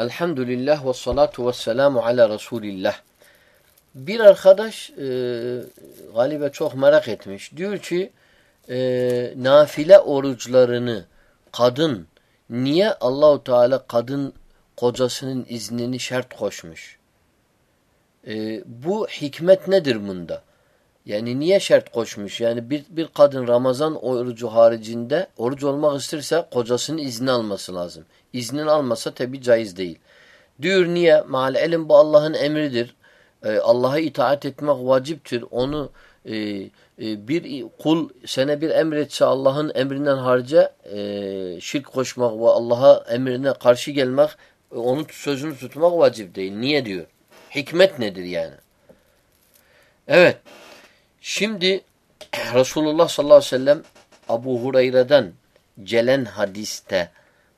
Elhamdülillah ve salatu ve selamu ala Resulillah. Bir arkadaş e, galiba çok merak etmiş. Diyor ki e, nafile oruçlarını kadın niye Allahu Teala kadın kocasının iznini şart koşmuş? E, bu hikmet nedir bunda? Yani niye şart koşmuş? Yani bir, bir kadın Ramazan orucu haricinde oruç olmak isterse kocasının izni alması lazım. İznin almasa tabi caiz değil. Diyor niye? Mal elim bu Allah'ın emridir. Ee, Allah'a itaat etmek vaciptir. Onu e, e, bir kul sana bir emretse Allah'ın emrinden harca e, şirk koşmak ve Allah'a emrine karşı gelmek e, onun sözünü tutmak vacip değil. Niye diyor? Hikmet nedir yani? Evet. Şimdi Resulullah sallallahu aleyhi ve sellem Abu Hureyre'den gelen hadiste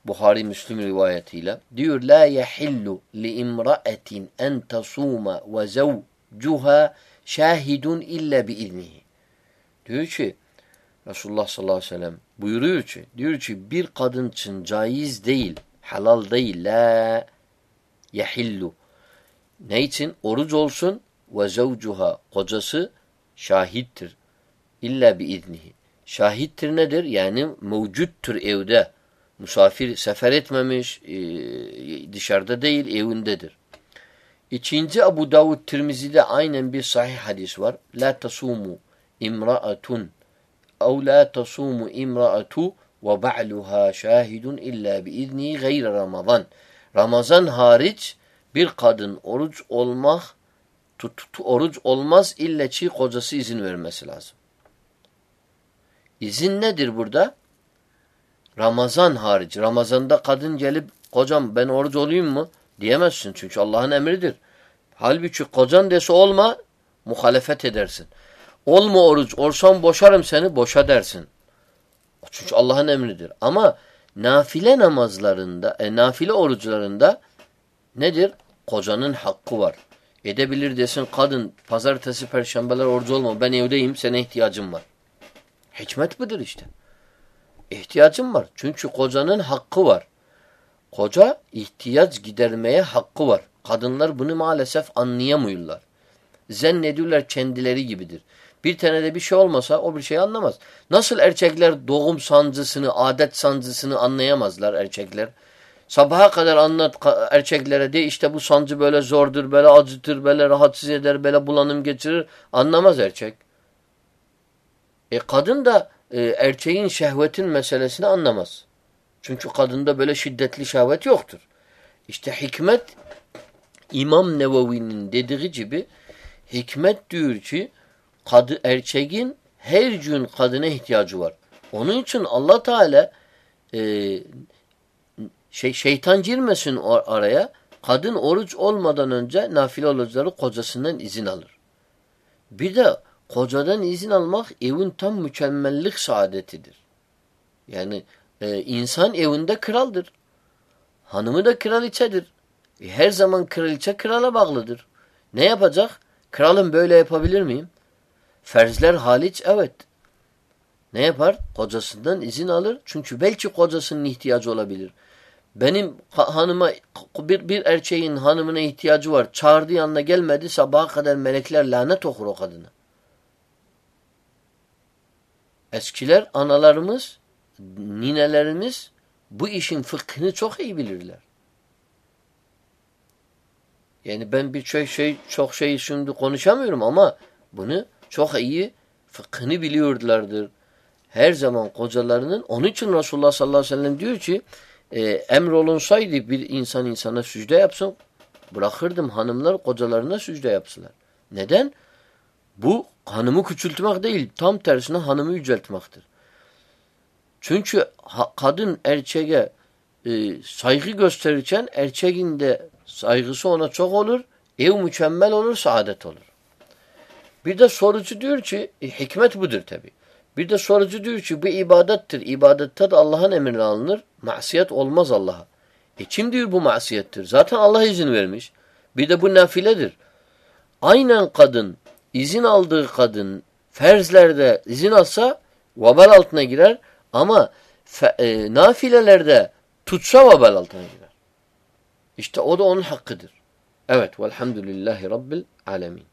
Buhari Müslüm rivayetiyle diyor la yahillu li imra'atin en tasuma ve zawcuha şahidun illa bi iznihi. Diyor ki Resulullah sallallahu aleyhi ve sellem buyuruyor ki diyor ki bir kadın için caiz değil, halal değil la yahillu. Ne için? Oruç olsun ve zavcuha kocası şahittir. İlla bi iznihi. Şahittir nedir? Yani mevcuttur evde. Musafir sefer etmemiş, e, dışarıda değil, evindedir. İkinci Abu Davud Tirmizi'de aynen bir sahih hadis var. La tasumu imra'atun ev la tasumu imra'atu ve ba'luha şahidun illa bi izni gayre Ramazan. Ramazan hariç bir kadın oruç olmak tut, oruç olmaz illa ki kocası izin vermesi lazım. İzin nedir burada? Ramazan hariç. Ramazanda kadın gelip kocam ben oruç olayım mı? Diyemezsin çünkü Allah'ın emridir. Halbuki kocan dese olma muhalefet edersin. Olma oruç, olsam boşarım seni, boşa dersin. Çünkü Allah'ın emridir. Ama nafile namazlarında, e, nafile oruçlarında nedir? Kocanın hakkı var. Edebilir desin kadın pazartesi perşembeler oruç olma ben evdeyim sana ihtiyacım var. Hikmet budur işte. İhtiyacım var. Çünkü kocanın hakkı var. Koca ihtiyaç gidermeye hakkı var. Kadınlar bunu maalesef anlayamıyorlar. Zannediyorlar kendileri gibidir. Bir tane de bir şey olmasa o bir şey anlamaz. Nasıl erkekler doğum sancısını, adet sancısını anlayamazlar erkekler. Sabaha kadar anlat erkeklere de işte bu sancı böyle zordur, böyle acıtır, böyle rahatsız eder, böyle bulanım geçirir. Anlamaz erkek. E kadın da e, erkeğin şehvetin meselesini anlamaz. Çünkü kadında böyle şiddetli şehvet yoktur. İşte hikmet İmam Nevevi'nin dediği gibi hikmet diyor ki kadı, erkeğin her gün kadına ihtiyacı var. Onun için Allah Teala e, şey, şeytan girmesin araya. Kadın oruç olmadan önce nafile oruçları kocasından izin alır. Bir de kocadan izin almak evin tam mükemmellik saadetidir. Yani e, insan evinde kraldır. Hanımı da kraliçedir. E, her zaman kraliçe krala bağlıdır. Ne yapacak? Kralım böyle yapabilir miyim? Ferzler haliç evet. Ne yapar? Kocasından izin alır. Çünkü belki kocasının ihtiyacı olabilir. Benim hanıma bir, bir erkeğin hanımına ihtiyacı var. Çağırdı yanına gelmedi sabaha kadar melekler lanet okur o kadına. Eskiler analarımız, ninelerimiz bu işin fıkhını çok iyi bilirler. Yani ben bir şey, şey çok şey şimdi konuşamıyorum ama bunu çok iyi fıkhını biliyorlardır. Her zaman kocalarının onun için Resulullah sallallahu aleyhi ve sellem diyor ki e, emrolunsaydı bir insan insana sücde yapsın bırakırdım hanımlar kocalarına sücde yapsınlar. Neden? Bu hanımı küçültmek değil. Tam tersine hanımı yüceltmektir. Çünkü kadın erkeğe e, saygı gösterirken erkeğin de saygısı ona çok olur. Ev mükemmel olur, saadet olur. Bir de sorucu diyor ki, e, hikmet budur tabi. Bir de sorucu diyor ki bu ibadettir. İbadette de Allah'ın emrine alınır. Masiyet olmaz Allah'a. E kim diyor bu masiyettir? Zaten Allah izin vermiş. Bir de bu nafiledir. Aynen kadın izin aldığı kadın ferzlerde izin alsa vabal altına girer ama fe, e, nafilelerde tutsa vabal altına girer. İşte o da onun hakkıdır. Evet. Velhamdülillahi Rabbil alemin.